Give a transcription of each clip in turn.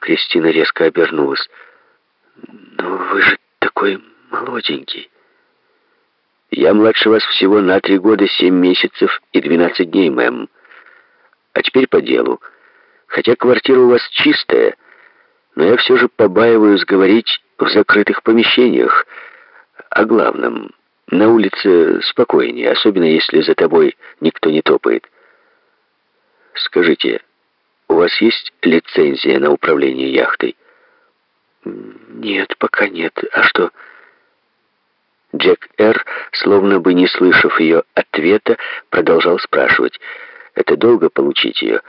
Кристина резко обернулась. «Но вы же такой молоденький». «Я младше вас всего на три года, семь месяцев и двенадцать дней, мэм. А теперь по делу. Хотя квартира у вас чистая, но я все же побаиваюсь говорить в закрытых помещениях. О главном, на улице спокойнее, особенно если за тобой никто не топает. Скажите, у вас есть лицензия на управление яхтой? Нет, пока нет. А что? Джек Р., словно бы не слышав ее ответа, продолжал спрашивать. «Это долго получить ее?»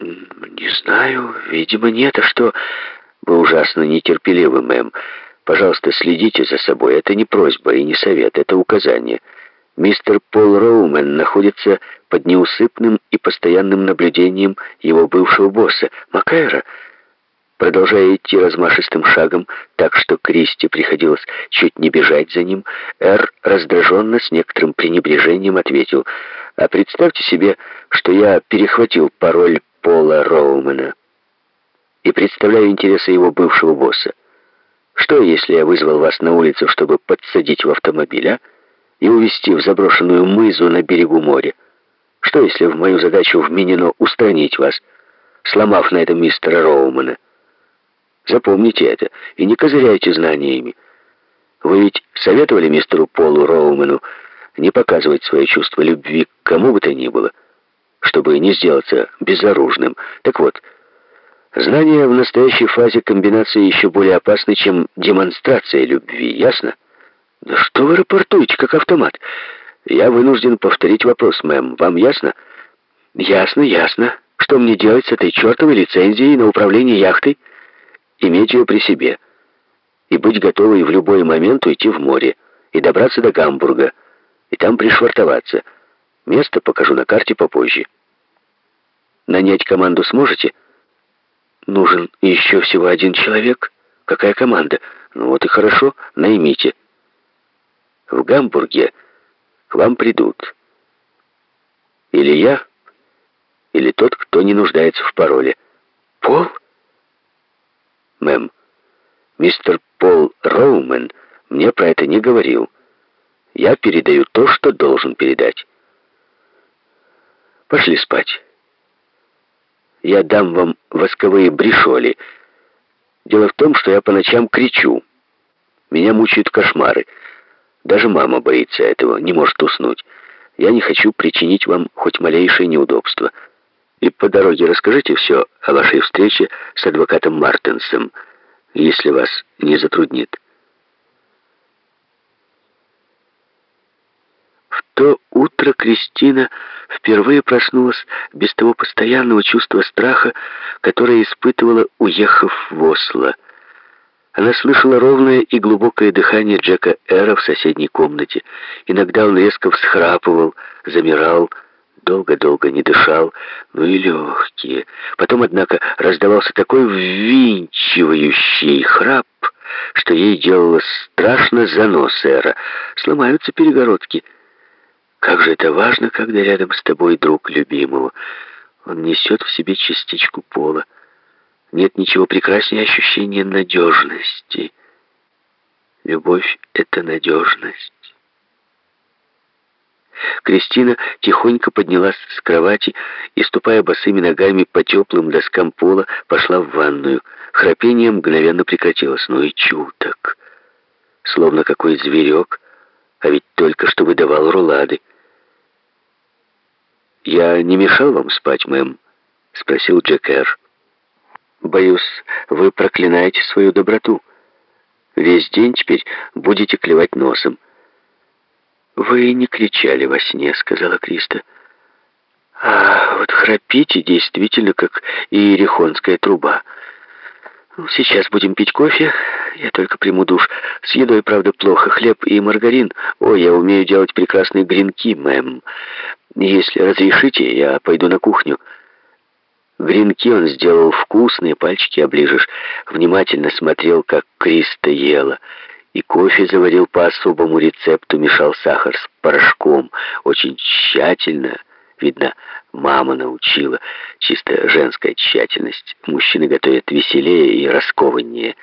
«Не знаю. Видимо, нет. А что...» «Вы ужасно нетерпеливы, мэм. Пожалуйста, следите за собой. Это не просьба и не совет, это указание. Мистер Пол Роумен находится под неусыпным и постоянным наблюдением его бывшего босса, Макайра, Продолжая идти размашистым шагом, так что Кристи приходилось чуть не бежать за ним, Эр раздраженно, с некоторым пренебрежением ответил, «А представьте себе, что я перехватил пароль Пола Роумена и представляю интересы его бывшего босса. Что, если я вызвал вас на улицу, чтобы подсадить в автомобиль, а? И увезти в заброшенную мызу на берегу моря? Что, если в мою задачу вменено устранить вас, сломав на этом мистера Роумена?» Запомните это и не козыряйте знаниями. Вы ведь советовали мистеру Полу Роумену не показывать свои чувства любви к кому бы то ни было, чтобы не сделаться безоружным. Так вот, знание в настоящей фазе комбинации еще более опасны, чем демонстрация любви, ясно? Да что вы рапортуете, как автомат? Я вынужден повторить вопрос, мэм. Вам ясно? Ясно, ясно. Что мне делать с этой чертовой лицензией на управление яхтой? иметь ее при себе и быть готовой в любой момент уйти в море и добраться до Гамбурга, и там пришвартоваться. Место покажу на карте попозже. Нанять команду сможете? Нужен еще всего один человек. Какая команда? Ну вот и хорошо, наймите. В Гамбурге к вам придут. Или я, или тот, кто не нуждается в пароле. Пол? мэм. Мистер Пол Роумен мне про это не говорил. Я передаю то, что должен передать. Пошли спать. Я дам вам восковые брешоли. Дело в том, что я по ночам кричу. Меня мучают кошмары. Даже мама боится этого, не может уснуть. Я не хочу причинить вам хоть малейшее неудобство. И по дороге расскажите все о вашей встрече с адвокатом Мартенсом, если вас не затруднит. В то утро Кристина впервые проснулась без того постоянного чувства страха, которое испытывала, уехав в Осло. Она слышала ровное и глубокое дыхание Джека Эра в соседней комнате. Иногда он резко всхрапывал, замирал, долго-долго не дышал, ну и легкие. Потом, однако, раздавался такой ввинчивающий храп, что ей делалось страшно за нос эра. Сломаются перегородки. Как же это важно, когда рядом с тобой друг любимого. Он несет в себе частичку пола. Нет ничего прекраснее ощущения надежности. Любовь — это надежность. Кристина тихонько поднялась с кровати и, ступая босыми ногами по теплым доскам пола, пошла в ванную. Храпение мгновенно прекратилось, но и чуток. Словно какой зверек, а ведь только что выдавал рулады. «Я не мешал вам спать, мэм?» — спросил Джекер. «Боюсь, вы проклинаете свою доброту. Весь день теперь будете клевать носом». «Вы не кричали во сне», — сказала Криста. «А вот храпите действительно, как иерихонская труба. Ну, сейчас будем пить кофе. Я только приму душ. С едой, правда, плохо. Хлеб и маргарин. Ой, я умею делать прекрасные гренки, мэм. Если разрешите, я пойду на кухню». Гренки он сделал вкусные, пальчики оближешь. Внимательно смотрел, как Криста ела и кофе заварил по особому рецепту, мешал сахар с порошком, очень тщательно, видно, Мама научила. Чисто женская тщательность. Мужчины готовят веселее и раскованнее.